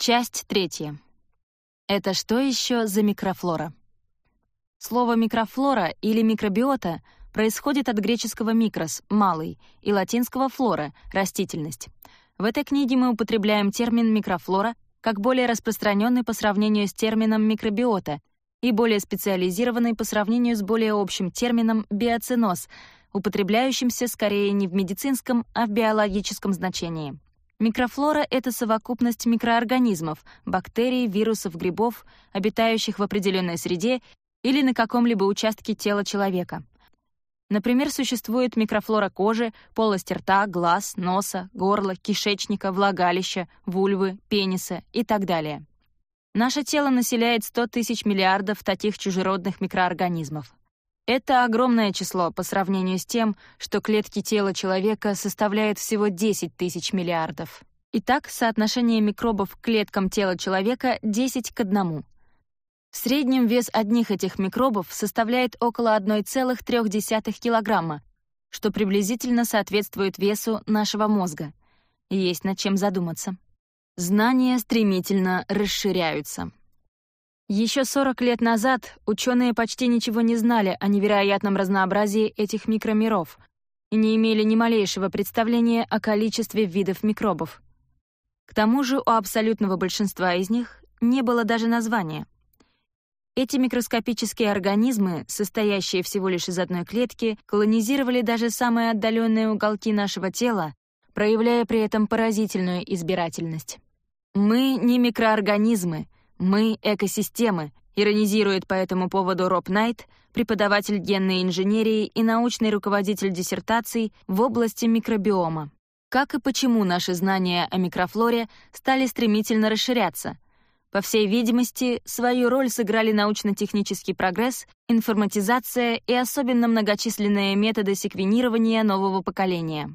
Часть третья. Это что еще за микрофлора? Слово «микрофлора» или «микробиота» происходит от греческого «микрос» — «малый» и латинского «флора» — «растительность». В этой книге мы употребляем термин «микрофлора» как более распространенный по сравнению с термином «микробиота» и более специализированный по сравнению с более общим термином «биоциноз», употребляющимся скорее не в медицинском, а в биологическом значении — Микрофлора — это совокупность микроорганизмов, бактерий, вирусов, грибов, обитающих в определенной среде или на каком-либо участке тела человека. Например, существует микрофлора кожи, полости рта, глаз, носа, горла, кишечника, влагалища, вульвы, пениса и так далее. Наше тело населяет 100 тысяч миллиардов таких чужеродных микроорганизмов. Это огромное число по сравнению с тем, что клетки тела человека составляют всего 10 тысяч миллиардов. Итак, соотношение микробов к клеткам тела человека 10 к 1. В среднем вес одних этих микробов составляет около 1,3 килограмма, что приблизительно соответствует весу нашего мозга. Есть над чем задуматься. Знания стремительно расширяются. Еще 40 лет назад ученые почти ничего не знали о невероятном разнообразии этих микромиров и не имели ни малейшего представления о количестве видов микробов. К тому же у абсолютного большинства из них не было даже названия. Эти микроскопические организмы, состоящие всего лишь из одной клетки, колонизировали даже самые отдаленные уголки нашего тела, проявляя при этом поразительную избирательность. Мы не микроорганизмы — «Мы — экосистемы», — иронизирует по этому поводу Роб Найт, преподаватель генной инженерии и научный руководитель диссертаций в области микробиома. Как и почему наши знания о микрофлоре стали стремительно расширяться? По всей видимости, свою роль сыграли научно-технический прогресс, информатизация и особенно многочисленные методы секвенирования нового поколения.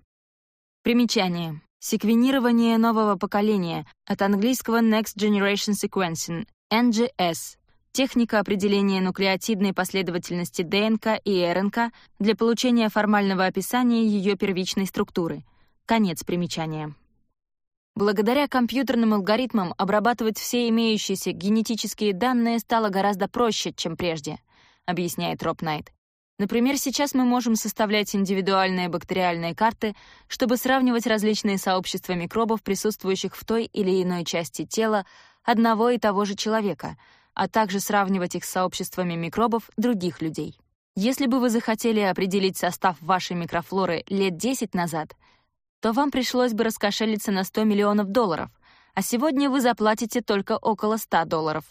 Примечание секвенирование нового поколения от английского Next Generation Sequencing, NGS, техника определения нуклеотидной последовательности ДНК и РНК для получения формального описания ее первичной структуры. Конец примечания. Благодаря компьютерным алгоритмам обрабатывать все имеющиеся генетические данные стало гораздо проще, чем прежде, объясняет Роб Найт. Например, сейчас мы можем составлять индивидуальные бактериальные карты, чтобы сравнивать различные сообщества микробов, присутствующих в той или иной части тела одного и того же человека, а также сравнивать их с сообществами микробов других людей. Если бы вы захотели определить состав вашей микрофлоры лет 10 назад, то вам пришлось бы раскошелиться на 100 миллионов долларов, а сегодня вы заплатите только около 100 долларов.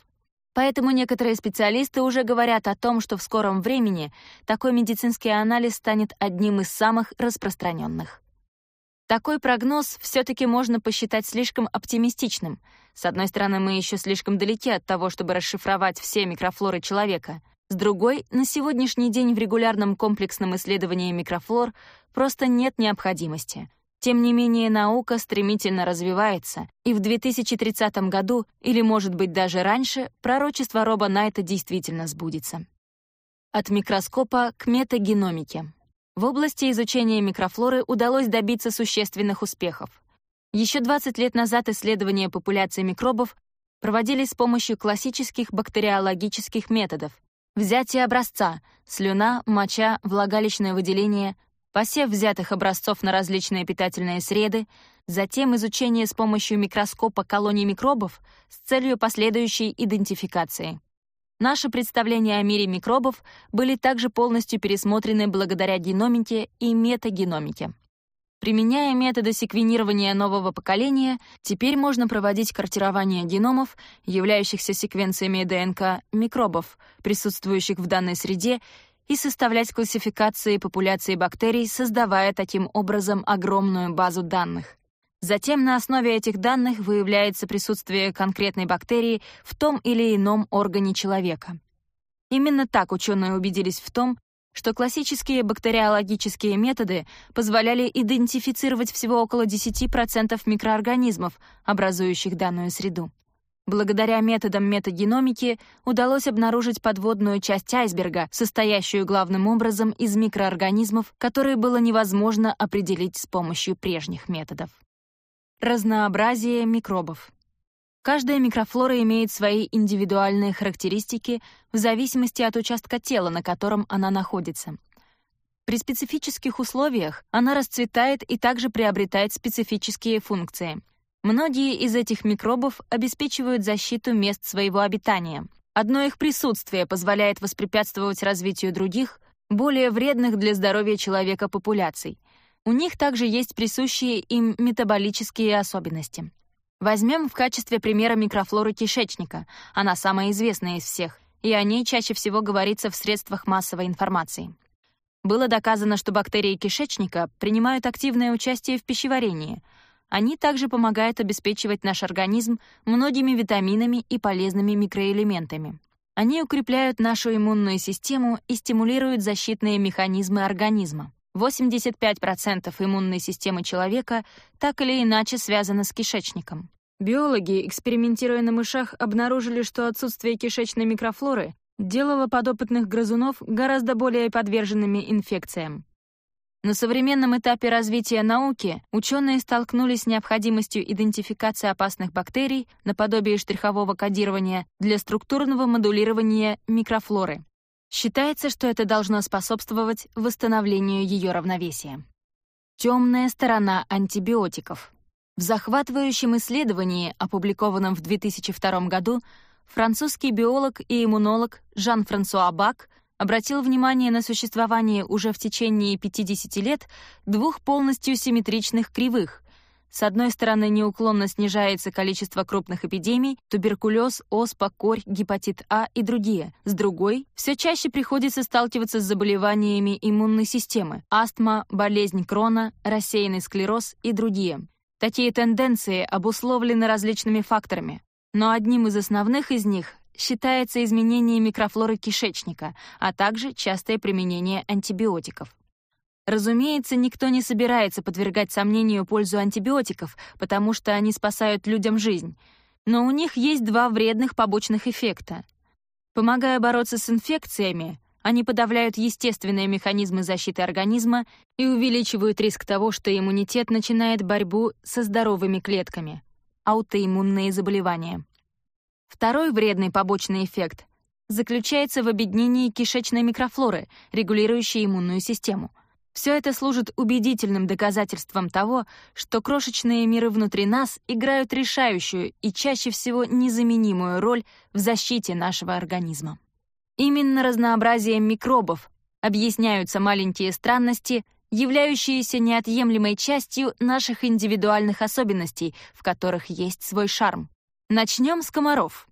Поэтому некоторые специалисты уже говорят о том, что в скором времени такой медицинский анализ станет одним из самых распространенных. Такой прогноз все-таки можно посчитать слишком оптимистичным. С одной стороны, мы еще слишком далеки от того, чтобы расшифровать все микрофлоры человека. С другой, на сегодняшний день в регулярном комплексном исследовании микрофлор просто нет необходимости — тем не менее, наука стремительно развивается, и в 2030 году, или, может быть, даже раньше, пророчество Роба Найта действительно сбудется. От микроскопа к метагеномике. В области изучения микрофлоры удалось добиться существенных успехов. Еще 20 лет назад исследования популяции микробов проводились с помощью классических бактериологических методов. Взятие образца — слюна, моча, влагалищное выделение, посев взятых образцов на различные питательные среды, затем изучение с помощью микроскопа колоний микробов с целью последующей идентификации. Наши представления о мире микробов были также полностью пересмотрены благодаря геномике и метагеномике. Применяя методы секвенирования нового поколения, теперь можно проводить картирование геномов, являющихся секвенциями ДНК микробов, присутствующих в данной среде, и составлять классификации популяции бактерий, создавая таким образом огромную базу данных. Затем на основе этих данных выявляется присутствие конкретной бактерии в том или ином органе человека. Именно так ученые убедились в том, что классические бактериологические методы позволяли идентифицировать всего около 10% микроорганизмов, образующих данную среду. Благодаря методам метагеномики удалось обнаружить подводную часть айсберга, состоящую главным образом из микроорганизмов, которые было невозможно определить с помощью прежних методов. Разнообразие микробов. Каждая микрофлора имеет свои индивидуальные характеристики в зависимости от участка тела, на котором она находится. При специфических условиях она расцветает и также приобретает специфические функции — Многие из этих микробов обеспечивают защиту мест своего обитания. Одно их присутствие позволяет воспрепятствовать развитию других, более вредных для здоровья человека популяций. У них также есть присущие им метаболические особенности. Возьмем в качестве примера микрофлору кишечника. Она самая известная из всех, и о ней чаще всего говорится в средствах массовой информации. Было доказано, что бактерии кишечника принимают активное участие в пищеварении — они также помогают обеспечивать наш организм многими витаминами и полезными микроэлементами. Они укрепляют нашу иммунную систему и стимулируют защитные механизмы организма. 85% иммунной системы человека так или иначе связано с кишечником. Биологи, экспериментируя на мышах, обнаружили, что отсутствие кишечной микрофлоры делало подопытных грызунов гораздо более подверженными инфекциям. На современном этапе развития науки ученые столкнулись с необходимостью идентификации опасных бактерий наподобие штрихового кодирования для структурного модулирования микрофлоры. Считается, что это должно способствовать восстановлению ее равновесия. Темная сторона антибиотиков. В захватывающем исследовании, опубликованном в 2002 году, французский биолог и иммунолог Жан-Франсуа Бак – обратил внимание на существование уже в течение 50 лет двух полностью симметричных кривых. С одной стороны, неуклонно снижается количество крупных эпидемий — туберкулез, оспа, корь, гепатит А и другие. С другой, все чаще приходится сталкиваться с заболеваниями иммунной системы — астма, болезнь Крона, рассеянный склероз и другие. Такие тенденции обусловлены различными факторами, но одним из основных из них считается изменение микрофлоры кишечника, а также частое применение антибиотиков. Разумеется, никто не собирается подвергать сомнению пользу антибиотиков, потому что они спасают людям жизнь. Но у них есть два вредных побочных эффекта. Помогая бороться с инфекциями, они подавляют естественные механизмы защиты организма и увеличивают риск того, что иммунитет начинает борьбу со здоровыми клетками — аутоиммунные заболевания. Второй вредный побочный эффект заключается в обеднении кишечной микрофлоры, регулирующей иммунную систему. Все это служит убедительным доказательством того, что крошечные миры внутри нас играют решающую и чаще всего незаменимую роль в защите нашего организма. Именно разнообразием микробов объясняются маленькие странности, являющиеся неотъемлемой частью наших индивидуальных особенностей, в которых есть свой шарм. Начнем с комаров.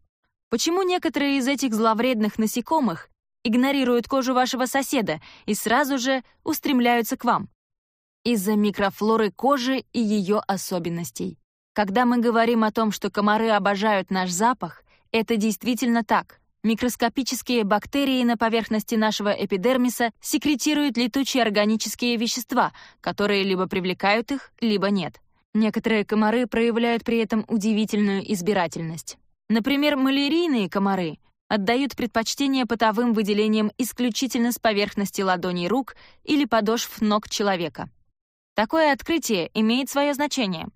Почему некоторые из этих зловредных насекомых игнорируют кожу вашего соседа и сразу же устремляются к вам? Из-за микрофлоры кожи и ее особенностей. Когда мы говорим о том, что комары обожают наш запах, это действительно так. Микроскопические бактерии на поверхности нашего эпидермиса секретируют летучие органические вещества, которые либо привлекают их, либо нет. Некоторые комары проявляют при этом удивительную избирательность. Например, малярийные комары отдают предпочтение потовым выделениям исключительно с поверхности ладоней рук или подошв ног человека. Такое открытие имеет свое значение.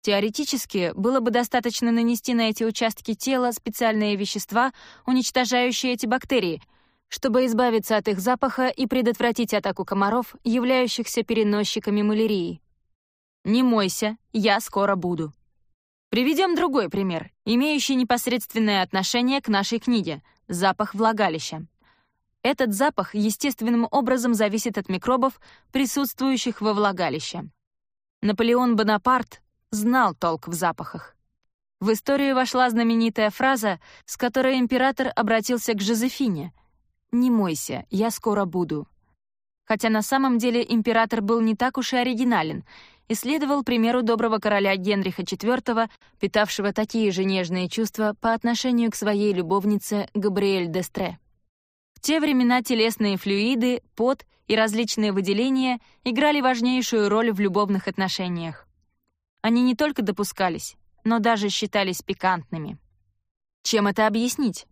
Теоретически, было бы достаточно нанести на эти участки тела специальные вещества, уничтожающие эти бактерии, чтобы избавиться от их запаха и предотвратить атаку комаров, являющихся переносчиками малярии. «Не мойся, я скоро буду». Приведем другой пример, имеющий непосредственное отношение к нашей книге — запах влагалища. Этот запах естественным образом зависит от микробов, присутствующих во влагалище. Наполеон Бонапарт знал толк в запахах. В историю вошла знаменитая фраза, с которой император обратился к Жозефине. «Не мойся, я скоро буду». Хотя на самом деле император был не так уж и оригинален — и следовал примеру доброго короля Генриха IV, питавшего такие же нежные чувства по отношению к своей любовнице Габриэль Дестре. В те времена телесные флюиды, пот и различные выделения играли важнейшую роль в любовных отношениях. Они не только допускались, но даже считались пикантными. Чем это объяснить?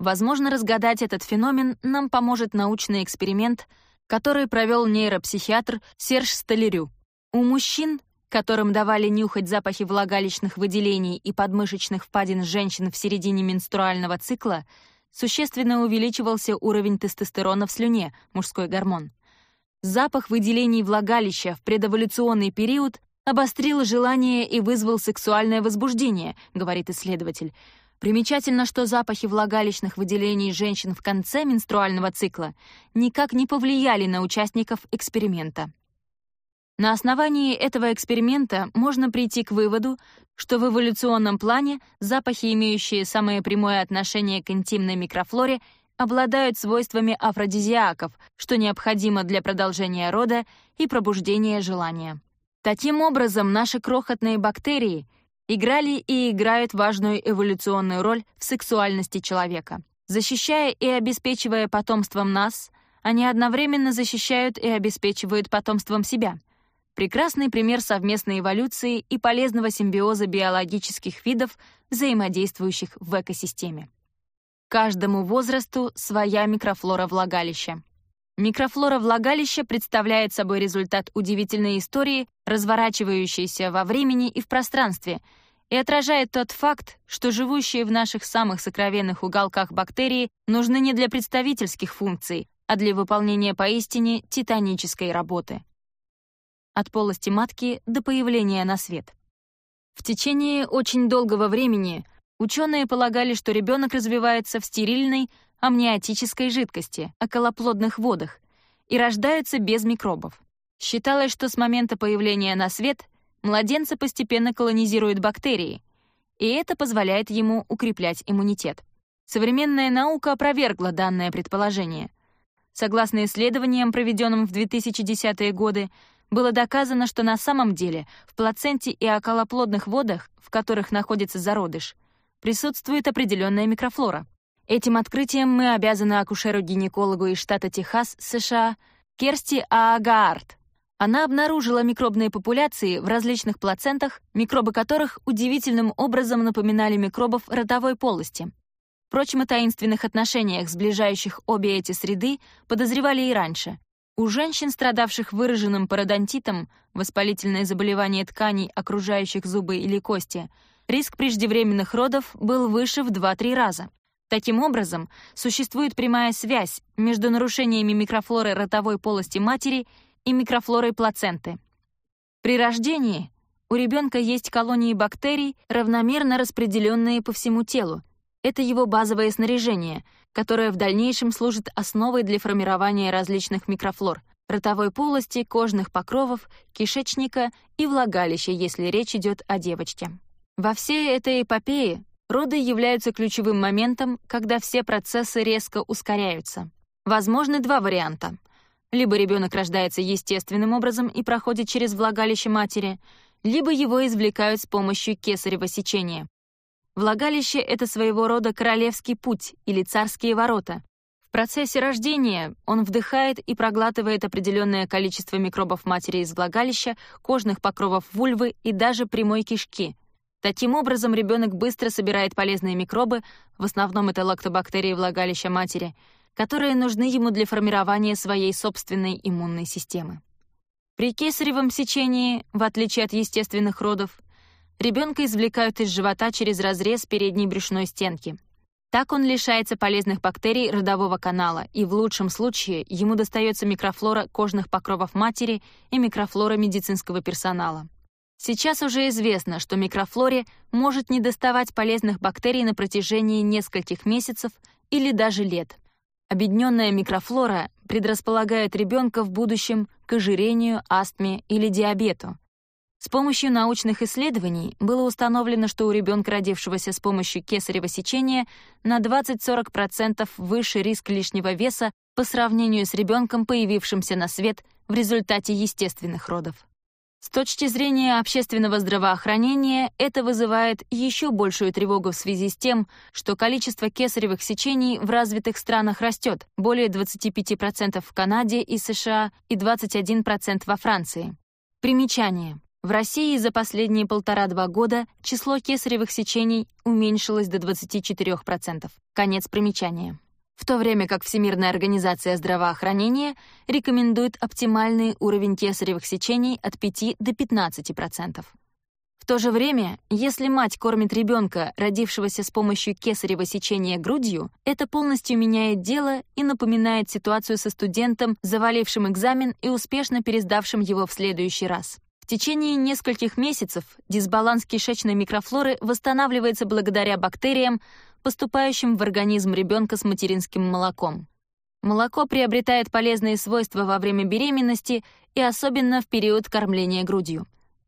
Возможно, разгадать этот феномен нам поможет научный эксперимент, который провел нейропсихиатр Серж Столерю. У мужчин, которым давали нюхать запахи влагалищных выделений и подмышечных впадин женщин в середине менструального цикла, существенно увеличивался уровень тестостерона в слюне, мужской гормон. Запах выделений влагалища в предэволюционный период обострил желание и вызвал сексуальное возбуждение, говорит исследователь. Примечательно, что запахи влагалищных выделений женщин в конце менструального цикла никак не повлияли на участников эксперимента. На основании этого эксперимента можно прийти к выводу, что в эволюционном плане запахи, имеющие самое прямое отношение к интимной микрофлоре, обладают свойствами афродизиаков, что необходимо для продолжения рода и пробуждения желания. Таким образом, наши крохотные бактерии играли и играют важную эволюционную роль в сексуальности человека. Защищая и обеспечивая потомством нас, они одновременно защищают и обеспечивают потомством себя — прекрасный пример совместной эволюции и полезного симбиоза биологических видов, взаимодействующих в экосистеме. Каждому возрасту своя микрофлора влагалища. Микрофлора влагалища представляет собой результат удивительной истории, разворачивающейся во времени и в пространстве, и отражает тот факт, что живущие в наших самых сокровенных уголках бактерии нужны не для представительских функций, а для выполнения поистине титанической работы от полости матки до появления на свет. В течение очень долгого времени ученые полагали, что ребенок развивается в стерильной амниотической жидкости, околоплодных водах, и рождаются без микробов. Считалось, что с момента появления на свет младенца постепенно колонизируют бактерии, и это позволяет ему укреплять иммунитет. Современная наука опровергла данное предположение. Согласно исследованиям, проведенным в 2010-е годы, было доказано, что на самом деле в плаценте и околоплодных водах, в которых находится зародыш, присутствует определенная микрофлора. Этим открытием мы обязаны акушеру-гинекологу из штата Техас, США, Керсти Аагаарт. Она обнаружила микробные популяции в различных плацентах, микробы которых удивительным образом напоминали микробов ротовой полости. Впрочем, о таинственных отношениях, сближающих обе эти среды, подозревали и раньше — у женщин, страдавших выраженным пародонтитом, воспалительное заболевание тканей, окружающих зубы или кости, риск преждевременных родов был выше в 2-3 раза. Таким образом, существует прямая связь между нарушениями микрофлоры ротовой полости матери и микрофлорой плаценты. При рождении у ребенка есть колонии бактерий, равномерно распределенные по всему телу. Это его базовое снаряжение — которая в дальнейшем служит основой для формирования различных микрофлор — ротовой полости, кожных покровов, кишечника и влагалища, если речь идет о девочке. Во всей этой эпопее роды являются ключевым моментом, когда все процессы резко ускоряются. Возможны два варианта. Либо ребенок рождается естественным образом и проходит через влагалище матери, либо его извлекают с помощью кесарево сечения. Влагалище — это своего рода королевский путь или царские ворота. В процессе рождения он вдыхает и проглатывает определенное количество микробов матери из влагалища, кожных покровов вульвы и даже прямой кишки. Таким образом, ребенок быстро собирает полезные микробы, в основном это лактобактерии влагалища матери, которые нужны ему для формирования своей собственной иммунной системы. При кесаревом сечении, в отличие от естественных родов, ребенка извлекают из живота через разрез передней брюшной стенки. Так он лишается полезных бактерий родового канала, и в лучшем случае ему достается микрофлора кожных покровов матери и микрофлора медицинского персонала. Сейчас уже известно, что микрофлоре может не доставать полезных бактерий на протяжении нескольких месяцев или даже лет. Обедненная микрофлора предрасполагает ребенка в будущем к ожирению, астме или диабету, с помощью научных исследований было установлено, что у ребенка, родившегося с помощью кесарево сечения, на 20-40% выше риск лишнего веса по сравнению с ребенком, появившимся на свет в результате естественных родов. С точки зрения общественного здравоохранения, это вызывает еще большую тревогу в связи с тем, что количество кесаревых сечений в развитых странах растет, более 25% в Канаде и США и 21% во Франции. Примечание. В России за последние полтора-два года число кесаревых сечений уменьшилось до 24%. Конец примечания. В то время как Всемирная организация здравоохранения рекомендует оптимальный уровень кесаревых сечений от 5 до 15%. В то же время, если мать кормит ребенка, родившегося с помощью кесарево сечения грудью, это полностью меняет дело и напоминает ситуацию со студентом, завалившим экзамен и успешно пересдавшим его в следующий раз течение нескольких месяцев дисбаланс кишечной микрофлоры восстанавливается благодаря бактериям, поступающим в организм ребенка с материнским молоком. Молоко приобретает полезные свойства во время беременности и особенно в период кормления грудью.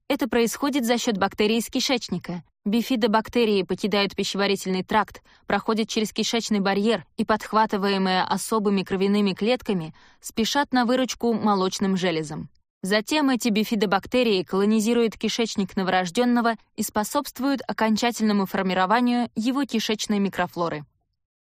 Это происходит за счет бактерий из кишечника. Бифидобактерии покидают пищеварительный тракт, проходят через кишечный барьер и, подхватываемые особыми кровяными клетками, спешат на выручку молочным железам. Затем эти бифидобактерии колонизируют кишечник новорожденного и способствуют окончательному формированию его кишечной микрофлоры.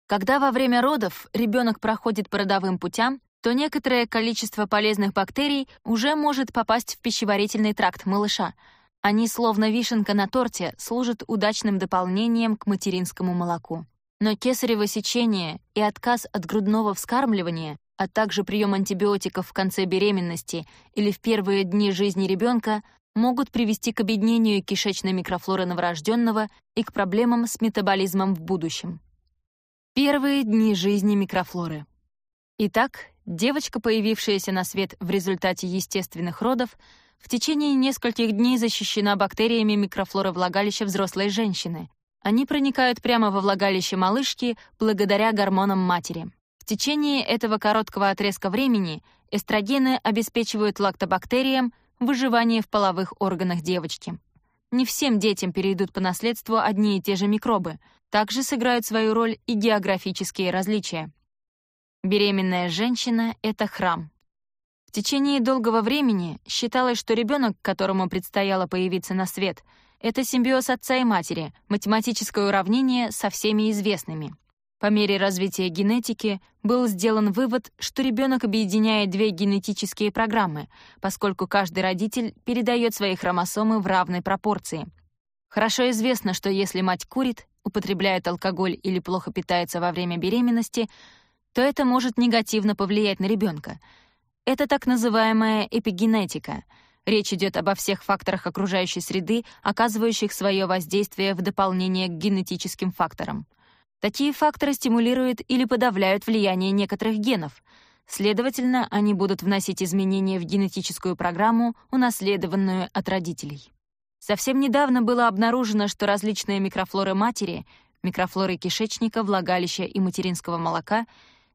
Когда во время родов ребенок проходит по родовым путям, то некоторое количество полезных бактерий уже может попасть в пищеварительный тракт малыша. Они, словно вишенка на торте, служат удачным дополнением к материнскому молоку. Но кесарево сечение и отказ от грудного вскармливания а также прием антибиотиков в конце беременности или в первые дни жизни ребенка, могут привести к обеднению кишечной микрофлоры новорожденного и к проблемам с метаболизмом в будущем. Первые дни жизни микрофлоры. Итак, девочка, появившаяся на свет в результате естественных родов, в течение нескольких дней защищена бактериями микрофлоры влагалища взрослой женщины. Они проникают прямо во влагалище малышки благодаря гормонам матери. В течение этого короткого отрезка времени эстрогены обеспечивают лактобактериям выживание в половых органах девочки. Не всем детям перейдут по наследству одни и те же микробы. Также сыграют свою роль и географические различия. Беременная женщина — это храм. В течение долгого времени считалось, что ребенок, которому предстояло появиться на свет, это симбиоз отца и матери, математическое уравнение со всеми известными. По мере развития генетики был сделан вывод, что ребенок объединяет две генетические программы, поскольку каждый родитель передает свои хромосомы в равной пропорции. Хорошо известно, что если мать курит, употребляет алкоголь или плохо питается во время беременности, то это может негативно повлиять на ребенка. Это так называемая эпигенетика. Речь идет обо всех факторах окружающей среды, оказывающих свое воздействие в дополнение к генетическим факторам — Такие факторы стимулируют или подавляют влияние некоторых генов. Следовательно, они будут вносить изменения в генетическую программу, унаследованную от родителей. Совсем недавно было обнаружено, что различные микрофлоры матери, микрофлоры кишечника, влагалища и материнского молока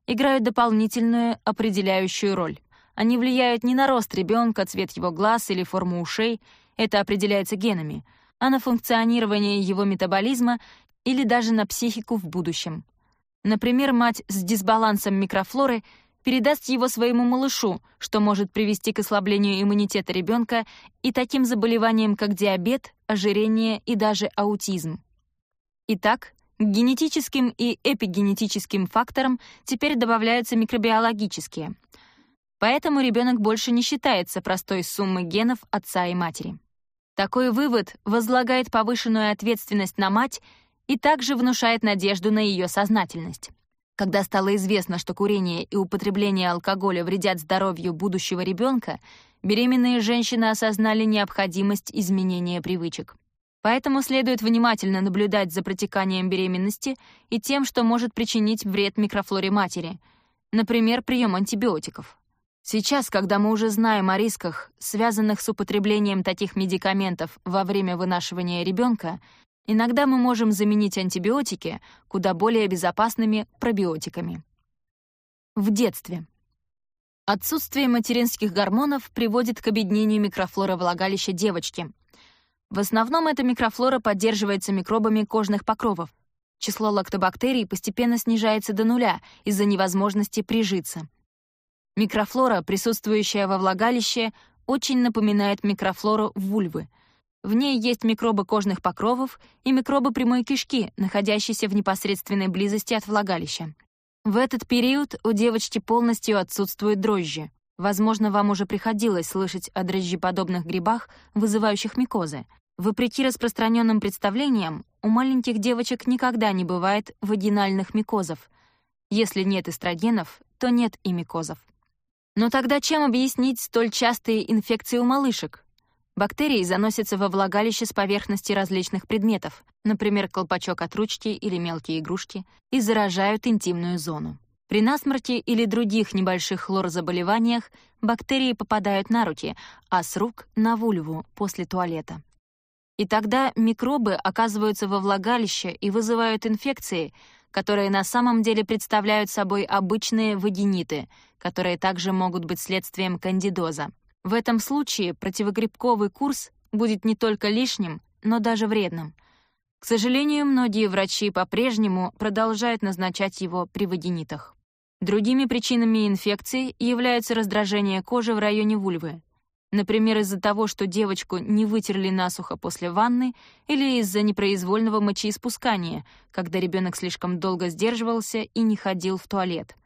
играют дополнительную определяющую роль. Они влияют не на рост ребенка, цвет его глаз или форму ушей, это определяется генами, а на функционирование его метаболизма или даже на психику в будущем. Например, мать с дисбалансом микрофлоры передаст его своему малышу, что может привести к ослаблению иммунитета ребенка и таким заболеваниям, как диабет, ожирение и даже аутизм. Итак, к генетическим и эпигенетическим факторам теперь добавляются микробиологические. Поэтому ребенок больше не считается простой суммой генов отца и матери. Такой вывод возлагает повышенную ответственность на мать и также внушает надежду на ее сознательность. Когда стало известно, что курение и употребление алкоголя вредят здоровью будущего ребенка, беременные женщины осознали необходимость изменения привычек. Поэтому следует внимательно наблюдать за протеканием беременности и тем, что может причинить вред микрофлоре матери, например, прием антибиотиков. Сейчас, когда мы уже знаем о рисках, связанных с употреблением таких медикаментов во время вынашивания ребенка, Иногда мы можем заменить антибиотики куда более безопасными пробиотиками. В детстве. Отсутствие материнских гормонов приводит к обеднению микрофлоры влагалища девочки. В основном эта микрофлора поддерживается микробами кожных покровов. Число лактобактерий постепенно снижается до нуля из-за невозможности прижиться. Микрофлора, присутствующая во влагалище, очень напоминает микрофлору вульвы — в ней есть микробы кожных покровов и микробы прямой кишки, находящиеся в непосредственной близости от влагалища. В этот период у девочки полностью отсутствуют дрожжи. Возможно, вам уже приходилось слышать о дрожжеподобных грибах, вызывающих микозы. Вопреки распространенным представлениям, у маленьких девочек никогда не бывает вагинальных микозов. Если нет эстрогенов, то нет и микозов. Но тогда чем объяснить столь частые инфекции у малышек? Бактерии заносятся во влагалище с поверхности различных предметов, например, колпачок от ручки или мелкие игрушки, и заражают интимную зону. При насморте или других небольших хлорозаболеваниях бактерии попадают на руки, а с рук — на вульву после туалета. И тогда микробы оказываются во влагалище и вызывают инфекции, которые на самом деле представляют собой обычные вагиниты, которые также могут быть следствием кандидоза — в этом случае противогрибковый курс будет не только лишним, но даже вредным. К сожалению, многие врачи по-прежнему продолжают назначать его при вагинитах. Другими причинами инфекции являются раздражение кожи в районе вульвы. Например, из-за того, что девочку не вытерли насухо после ванны или из-за непроизвольного мочеиспускания, когда ребенок слишком долго сдерживался и не ходил в туалет.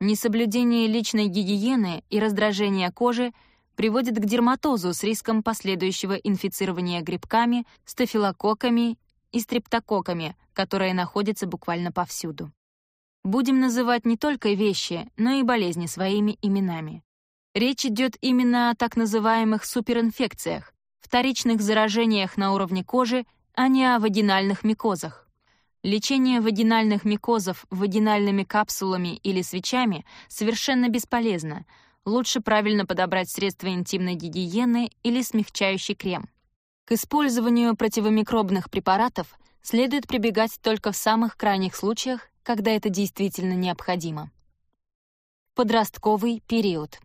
Несоблюдение личной гигиены и раздражение кожи — приводит к дерматозу с риском последующего инфицирования грибками, стафилококками и стрептококками, которые находятся буквально повсюду. Будем называть не только вещи, но и болезни своими именами. Речь идет именно о так называемых суперинфекциях, вторичных заражениях на уровне кожи, а не о вагинальных микозах. Лечение вагинальных микозов вагинальными капсулами или свечами совершенно бесполезно — лучше правильно подобрать средства интимной гигиены или смягчающий крем. К использованию противомикробных препаратов следует прибегать только в самых крайних случаях, когда это действительно необходимо. Подростковый период.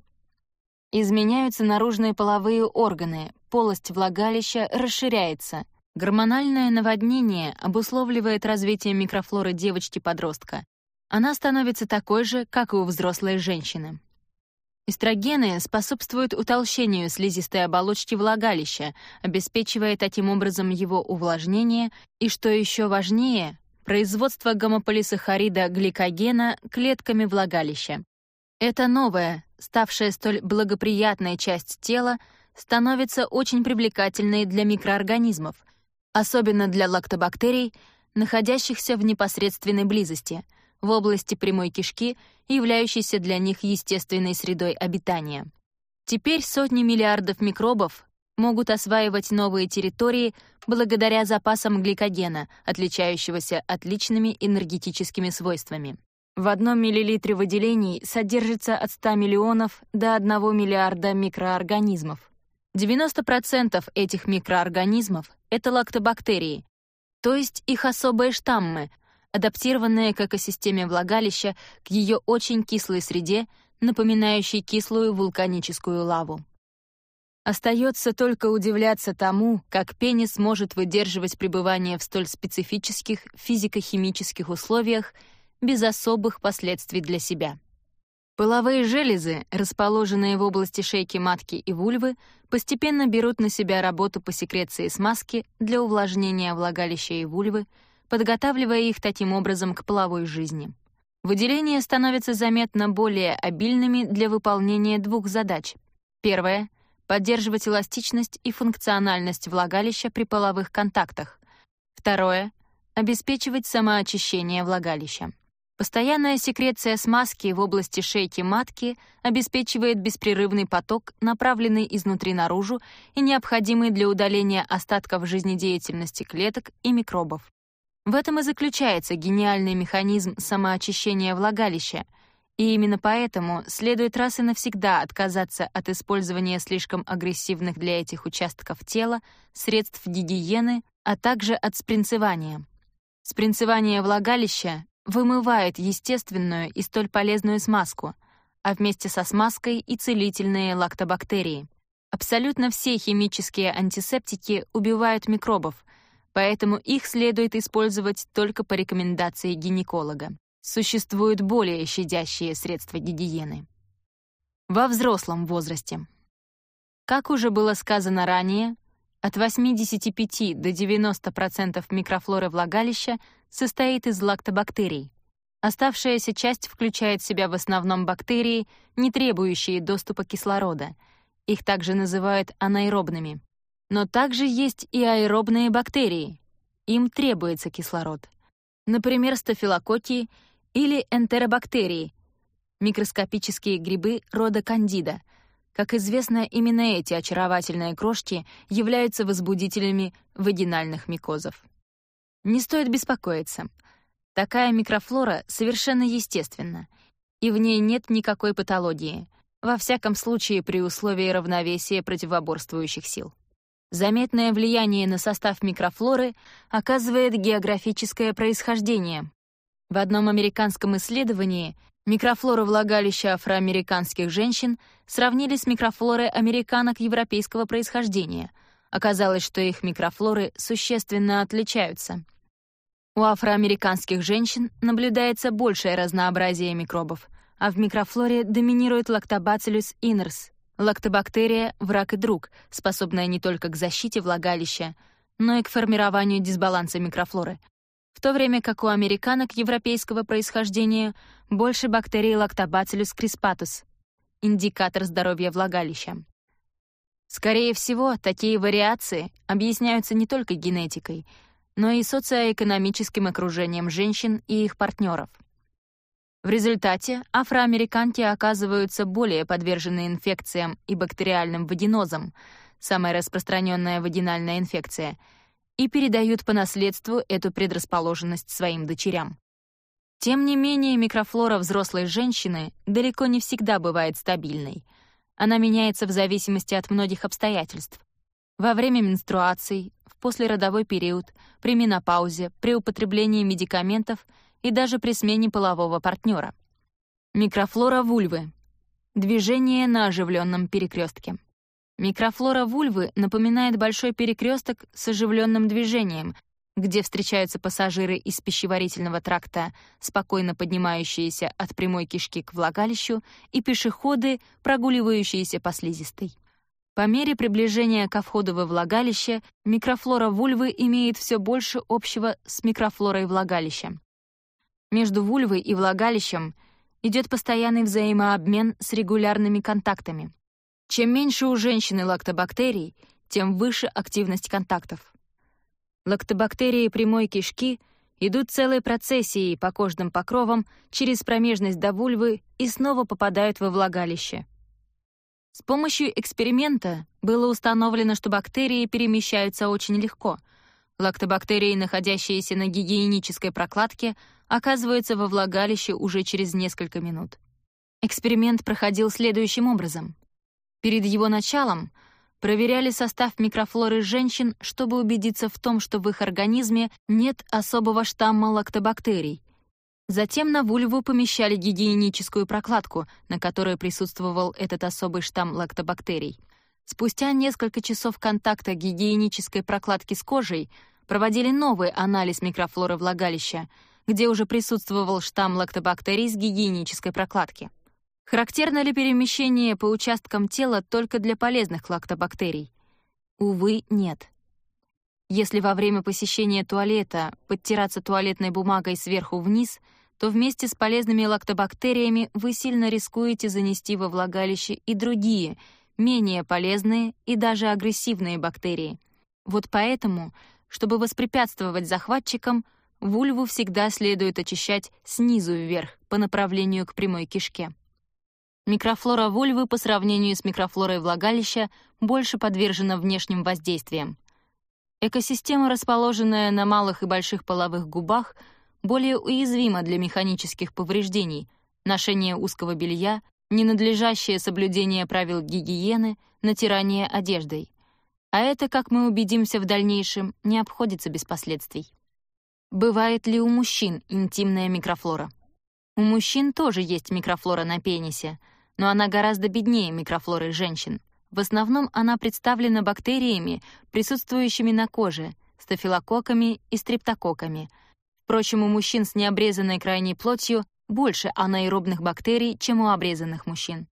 Изменяются наружные половые органы, полость влагалища расширяется. Гормональное наводнение обусловливает развитие микрофлоры девочки-подростка. Она становится такой же, как и у взрослой женщины. Эстрогены способствуют утолщению слизистой оболочки влагалища, обеспечивая таким образом его увлажнение и, что еще важнее, производство гомополисахарида гликогена клетками влагалища. Эта новая, ставшая столь благоприятная часть тела, становится очень привлекательной для микроорганизмов, особенно для лактобактерий, находящихся в непосредственной близости — в области прямой кишки, являющейся для них естественной средой обитания. Теперь сотни миллиардов микробов могут осваивать новые территории благодаря запасам гликогена, отличающегося отличными энергетическими свойствами. В одном миллилитре выделений содержится от 100 миллионов до 1 миллиарда микроорганизмов. 90% этих микроорганизмов — это лактобактерии, то есть их особые штаммы, адаптированная к экосистеме влагалища к ее очень кислой среде, напоминающей кислую вулканическую лаву. Остается только удивляться тому, как пенис может выдерживать пребывание в столь специфических физико-химических условиях без особых последствий для себя. Половые железы, расположенные в области шейки матки и вульвы, постепенно берут на себя работу по секреции смазки для увлажнения влагалища и вульвы, подготавливая их таким образом к половой жизни. Выделения становятся заметно более обильными для выполнения двух задач. первое — поддерживать эластичность и функциональность влагалища при половых контактах. Второе — обеспечивать самоочищение влагалища. Постоянная секреция смазки в области шейки матки обеспечивает беспрерывный поток, направленный изнутри наружу и необходимый для удаления остатков жизнедеятельности клеток и микробов. В этом и заключается гениальный механизм самоочищения влагалища, и именно поэтому следует раз и навсегда отказаться от использования слишком агрессивных для этих участков тела средств гигиены, а также от спринцевания. Спринцевание влагалища вымывает естественную и столь полезную смазку, а вместе со смазкой и целительные лактобактерии. Абсолютно все химические антисептики убивают микробов, поэтому их следует использовать только по рекомендации гинеколога. Существуют более щадящие средства гигиены. Во взрослом возрасте. Как уже было сказано ранее, от 85 до 90% микрофлоры влагалища состоит из лактобактерий. Оставшаяся часть включает в себя в основном бактерии, не требующие доступа кислорода. Их также называют анаэробными — но также есть и аэробные бактерии. Им требуется кислород. Например, стафилококки или энтеробактерии, микроскопические грибы рода кандида. Как известно, именно эти очаровательные крошки являются возбудителями вагинальных микозов. Не стоит беспокоиться. Такая микрофлора совершенно естественна, и в ней нет никакой патологии, во всяком случае при условии равновесия противоборствующих сил. Заметное влияние на состав микрофлоры оказывает географическое происхождение. В одном американском исследовании микрофлору влагалища афроамериканских женщин сравнили с микрофлорой американок европейского происхождения. Оказалось, что их микрофлоры существенно отличаются. У афроамериканских женщин наблюдается большее разнообразие микробов, а в микрофлоре доминирует лактобацилюс инерс, Лактобактерия — враг и друг, способная не только к защите влагалища, но и к формированию дисбаланса микрофлоры. В то время как у американок европейского происхождения больше бактерий лактобацилус криспатус — индикатор здоровья влагалища. Скорее всего, такие вариации объясняются не только генетикой, но и социоэкономическим окружением женщин и их партнеров — в результате афроамериканки оказываются более подвержены инфекциям и бактериальным вагинозам, самая распространенная вагинальная инфекция, и передают по наследству эту предрасположенность своим дочерям. Тем не менее, микрофлора взрослой женщины далеко не всегда бывает стабильной. Она меняется в зависимости от многих обстоятельств. Во время менструаций, в послеродовой период, при менопаузе, при употреблении медикаментов — и даже при смене полового партнера. Микрофлора вульвы. Движение на оживленном перекрестке. Микрофлора вульвы напоминает большой перекресток с оживленным движением, где встречаются пассажиры из пищеварительного тракта, спокойно поднимающиеся от прямой кишки к влагалищу, и пешеходы, прогуливающиеся по слизистой. По мере приближения ко входу во влагалище, микрофлора вульвы имеет все больше общего с микрофлорой влагалища. Между вульвой и влагалищем идет постоянный взаимообмен с регулярными контактами. Чем меньше у женщины лактобактерий, тем выше активность контактов. Лактобактерии прямой кишки идут целой процессией по кожным покровам через промежность до вульвы и снова попадают во влагалище. С помощью эксперимента было установлено, что бактерии перемещаются очень легко. Лактобактерии, находящиеся на гигиенической прокладке — оказывается во влагалище уже через несколько минут. Эксперимент проходил следующим образом. Перед его началом проверяли состав микрофлоры женщин, чтобы убедиться в том, что в их организме нет особого штамма лактобактерий. Затем на вульву помещали гигиеническую прокладку, на которой присутствовал этот особый штамм лактобактерий. Спустя несколько часов контакта гигиенической прокладки с кожей проводили новый анализ микрофлоры влагалища — где уже присутствовал штамм лактобактерий с гигиенической прокладки. Характерно ли перемещение по участкам тела только для полезных лактобактерий? Увы, нет. Если во время посещения туалета подтираться туалетной бумагой сверху вниз, то вместе с полезными лактобактериями вы сильно рискуете занести во влагалище и другие, менее полезные и даже агрессивные бактерии. Вот поэтому, чтобы воспрепятствовать захватчикам, вульву всегда следует очищать снизу вверх, по направлению к прямой кишке. Микрофлора вульвы по сравнению с микрофлорой влагалища больше подвержена внешним воздействиям. Экосистема, расположенная на малых и больших половых губах, более уязвима для механических повреждений, ношения узкого белья, ненадлежащее соблюдение правил гигиены, натирание одеждой. А это, как мы убедимся в дальнейшем, не обходится без последствий. Бывает ли у мужчин интимная микрофлора? У мужчин тоже есть микрофлора на пенисе, но она гораздо беднее микрофлоры женщин. В основном она представлена бактериями, присутствующими на коже, стафилококками и стрептококками. Впрочем, у мужчин с необрезанной крайней плотью больше анаэробных бактерий, чем у обрезанных мужчин.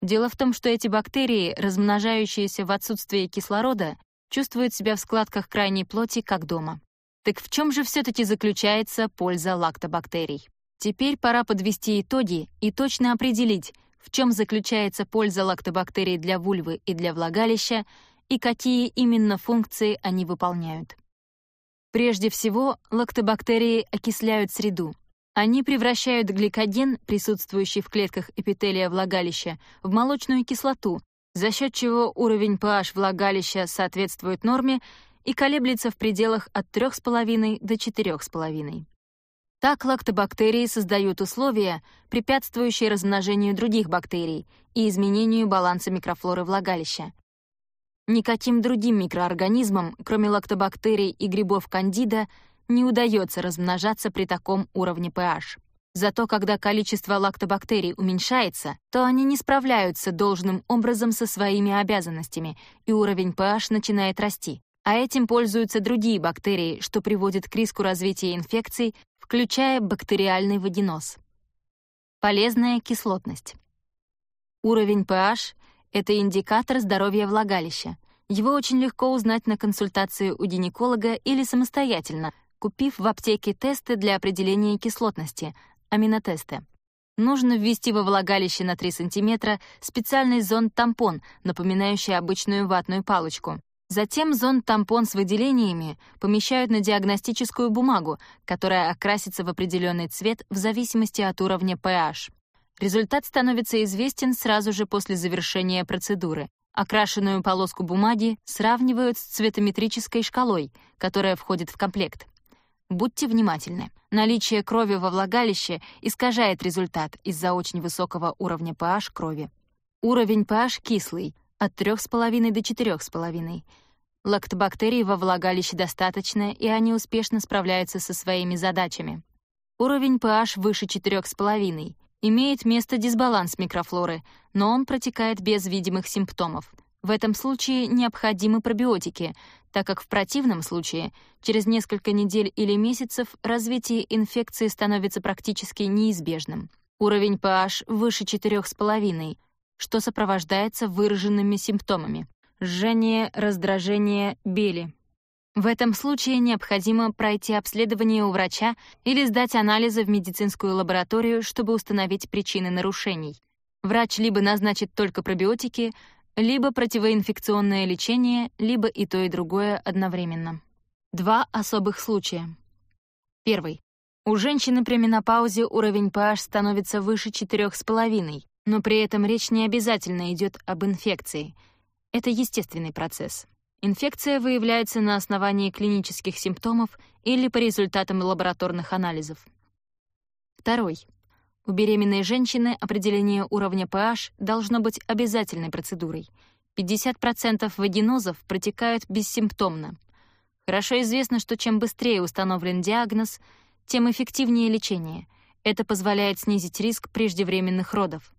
Дело в том, что эти бактерии, размножающиеся в отсутствии кислорода, чувствуют себя в складках крайней плоти как дома. Так в чем же все-таки заключается польза лактобактерий? Теперь пора подвести итоги и точно определить, в чем заключается польза лактобактерий для вульвы и для влагалища, и какие именно функции они выполняют. Прежде всего, лактобактерии окисляют среду. Они превращают гликоген, присутствующий в клетках эпителия влагалища, в молочную кислоту, за счет чего уровень pH влагалища соответствует норме, и колеблется в пределах от 3,5 до 4,5. Так лактобактерии создают условия, препятствующие размножению других бактерий и изменению баланса микрофлоры влагалища. Никаким другим микроорганизмам, кроме лактобактерий и грибов кандида, не удается размножаться при таком уровне pH. Зато когда количество лактобактерий уменьшается, то они не справляются должным образом со своими обязанностями, и уровень pH начинает расти а этим пользуются другие бактерии, что приводит к риску развития инфекций, включая бактериальный водяноз. Полезная кислотность. Уровень pH — это индикатор здоровья влагалища. Его очень легко узнать на консультации у гинеколога или самостоятельно, купив в аптеке тесты для определения кислотности — аминотесты. Нужно ввести во влагалище на 3 см специальный зонд-тампон, напоминающий обычную ватную палочку — Затем зонд-тампон с выделениями помещают на диагностическую бумагу, которая окрасится в определенный цвет в зависимости от уровня pH. Результат становится известен сразу же после завершения процедуры. Окрашенную полоску бумаги сравнивают с цветометрической шкалой, которая входит в комплект. Будьте внимательны. Наличие крови во влагалище искажает результат из-за очень высокого уровня pH крови. Уровень pH кислый — от 3,5 до 4,5 Лактобактерий во влагалище достаточно, и они успешно справляются со своими задачами. Уровень pH выше 4,5. Имеет место дисбаланс микрофлоры, но он протекает без видимых симптомов. В этом случае необходимы пробиотики, так как в противном случае через несколько недель или месяцев развитие инфекции становится практически неизбежным. Уровень pH выше 4,5, что сопровождается выраженными симптомами жжение, раздражение, бели. В этом случае необходимо пройти обследование у врача или сдать анализы в медицинскую лабораторию, чтобы установить причины нарушений. Врач либо назначит только пробиотики, либо противоинфекционное лечение, либо и то, и другое одновременно. Два особых случая. Первый. У женщины при менопаузе уровень pH становится выше 4,5, но при этом речь не обязательно идет об инфекции — это естественный процесс. Инфекция выявляется на основании клинических симптомов или по результатам лабораторных анализов. Второй. У беременной женщины определение уровня PH должно быть обязательной процедурой. 50% вагинозов протекают бессимптомно. Хорошо известно, что чем быстрее установлен диагноз, тем эффективнее лечение. Это позволяет снизить риск преждевременных родов.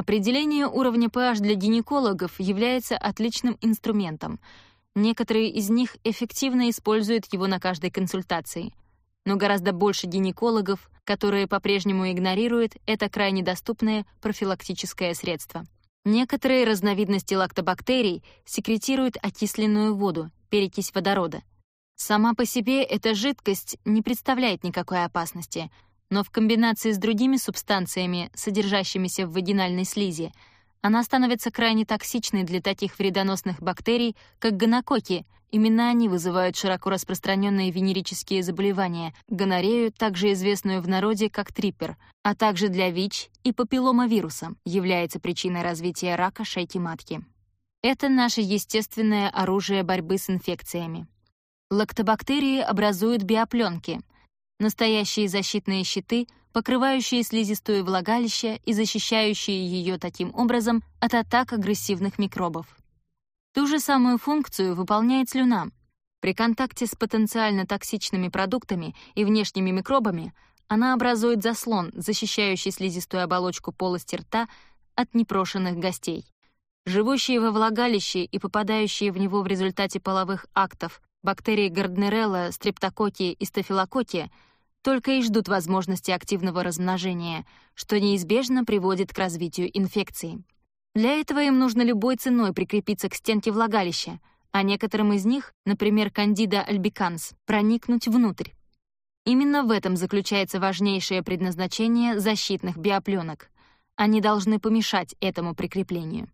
Определение уровня pH для гинекологов является отличным инструментом. Некоторые из них эффективно используют его на каждой консультации. Но гораздо больше гинекологов, которые по-прежнему игнорируют это крайне доступное профилактическое средство. Некоторые разновидности лактобактерий секретируют окисленную воду, перекись водорода. Сама по себе эта жидкость не представляет никакой опасности — но в комбинации с другими субстанциями, содержащимися в вагинальной слизи, она становится крайне токсичной для таких вредоносных бактерий, как гонококи. Именно они вызывают широко распространенные венерические заболевания, гонорею, также известную в народе как трипер, а также для ВИЧ и папилломавируса, является причиной развития рака шейки матки. Это наше естественное оружие борьбы с инфекциями. Лактобактерии образуют биопленки — Настоящие защитные щиты, покрывающие слизистую влагалище и защищающие ее таким образом от атак агрессивных микробов. Ту же самую функцию выполняет слюна. При контакте с потенциально токсичными продуктами и внешними микробами она образует заслон, защищающий слизистую оболочку полости рта от непрошенных гостей. Живущие во влагалище и попадающие в него в результате половых актов бактерии Гарднерелла, стрептококи и стафилококи — только и ждут возможности активного размножения, что неизбежно приводит к развитию инфекции. Для этого им нужно любой ценой прикрепиться к стенке влагалища, а некоторым из них, например, кандида альбиканс, проникнуть внутрь. Именно в этом заключается важнейшее предназначение защитных биопленок. Они должны помешать этому прикреплению.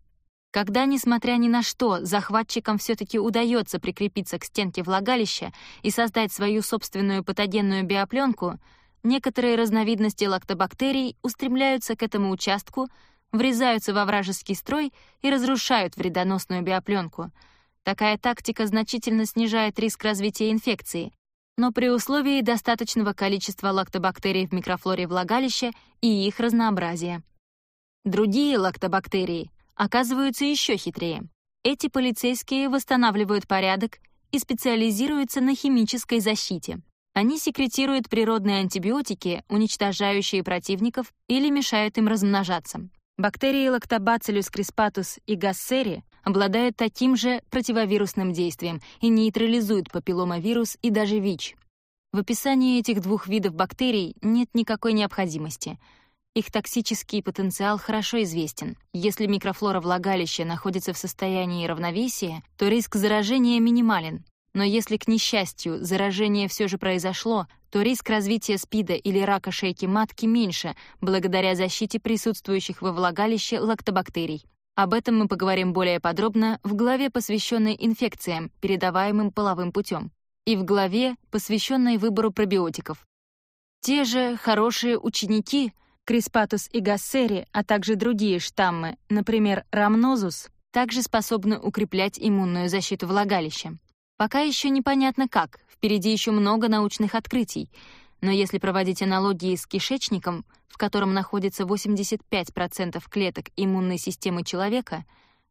Когда, несмотря ни на что, захватчикам все-таки удается прикрепиться к стенке влагалища и создать свою собственную патогенную биопленку, некоторые разновидности лактобактерий устремляются к этому участку, врезаются во вражеский строй и разрушают вредоносную биопленку. Такая тактика значительно снижает риск развития инфекции, но при условии достаточного количества лактобактерий в микрофлоре влагалища и их разнообразия. Другие лактобактерии, оказываются еще хитрее. Эти полицейские восстанавливают порядок и специализируются на химической защите. Они секретируют природные антибиотики, уничтожающие противников или мешают им размножаться. Бактерии Lactobacillus crispatus и Gasseri обладают таким же противовирусным действием и нейтрализуют папилломавирус и даже ВИЧ. В описании этих двух видов бактерий нет никакой необходимости — их токсический потенциал хорошо известен. Если микрофлора влагалища находится в состоянии равновесия, то риск заражения минимален. Но если, к несчастью, заражение все же произошло, то риск развития СПИДа или рака шейки матки меньше, благодаря защите присутствующих во влагалище лактобактерий. Об этом мы поговорим более подробно в главе, посвященной инфекциям, передаваемым половым путем, и в главе, посвященной выбору пробиотиков. Те же хорошие ученики — Криспатус и Гассери, а также другие штаммы, например, рамнозус, также способны укреплять иммунную защиту влагалища. Пока еще непонятно как, впереди еще много научных открытий, но если проводить аналогии с кишечником, в котором находится 85% клеток иммунной системы человека,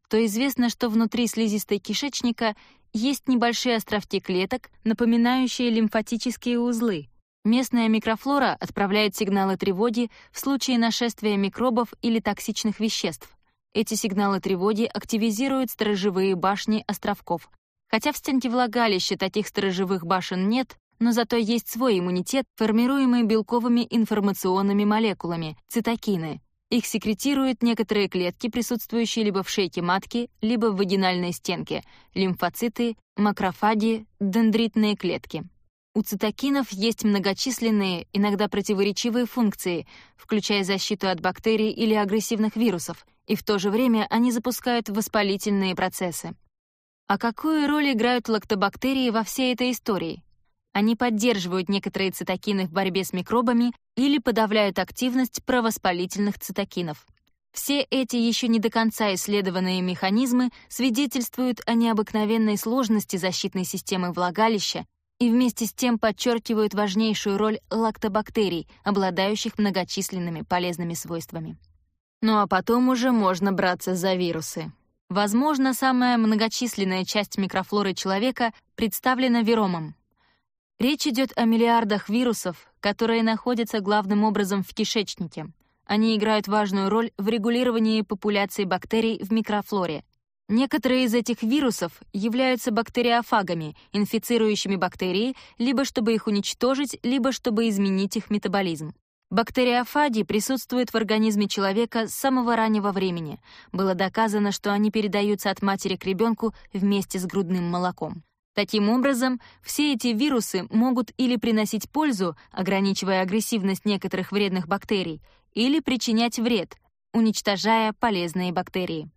то известно, что внутри слизистой кишечника есть небольшие островки клеток, напоминающие лимфатические узлы — Местная микрофлора отправляет сигналы тревоги в случае нашествия микробов или токсичных веществ. Эти сигналы тревоги активизируют сторожевые башни островков. Хотя в стенке влагалища таких сторожевых башен нет, но зато есть свой иммунитет, формируемый белковыми информационными молекулами — цитокины. Их секретируют некоторые клетки, присутствующие либо в шейке матки, либо в вагинальной стенке — лимфоциты, макрофаги, дендритные клетки. У цитокинов есть многочисленные, иногда противоречивые функции, включая защиту от бактерий или агрессивных вирусов, и в то же время они запускают воспалительные процессы. А какую роль играют лактобактерии во всей этой истории? Они поддерживают некоторые цитокины в борьбе с микробами или подавляют активность провоспалительных цитокинов. Все эти еще не до конца исследованные механизмы свидетельствуют о необыкновенной сложности защитной системы влагалища и вместе с тем подчеркивают важнейшую роль лактобактерий, обладающих многочисленными полезными свойствами. Ну а потом уже можно браться за вирусы. Возможно, самая многочисленная часть микрофлоры человека представлена виромом. Речь идет о миллиардах вирусов, которые находятся главным образом в кишечнике. Они играют важную роль в регулировании популяции бактерий в микрофлоре — Некоторые из этих вирусов являются бактериофагами, инфицирующими бактерии, либо чтобы их уничтожить, либо чтобы изменить их метаболизм. Бактериофаги присутствуют в организме человека с самого раннего времени. Было доказано, что они передаются от матери к ребенку вместе с грудным молоком. Таким образом, все эти вирусы могут или приносить пользу, ограничивая агрессивность некоторых вредных бактерий, или причинять вред, уничтожая полезные бактерии.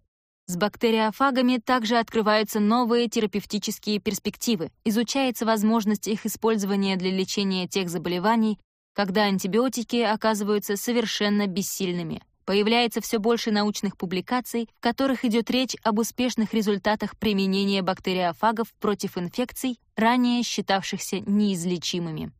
С бактериофагами также открываются новые терапевтические перспективы, изучается возможность их использования для лечения тех заболеваний, когда антибиотики оказываются совершенно бессильными. Появляется все больше научных публикаций, в которых идет речь об успешных результатах применения бактериофагов против инфекций, ранее считавшихся неизлечимыми.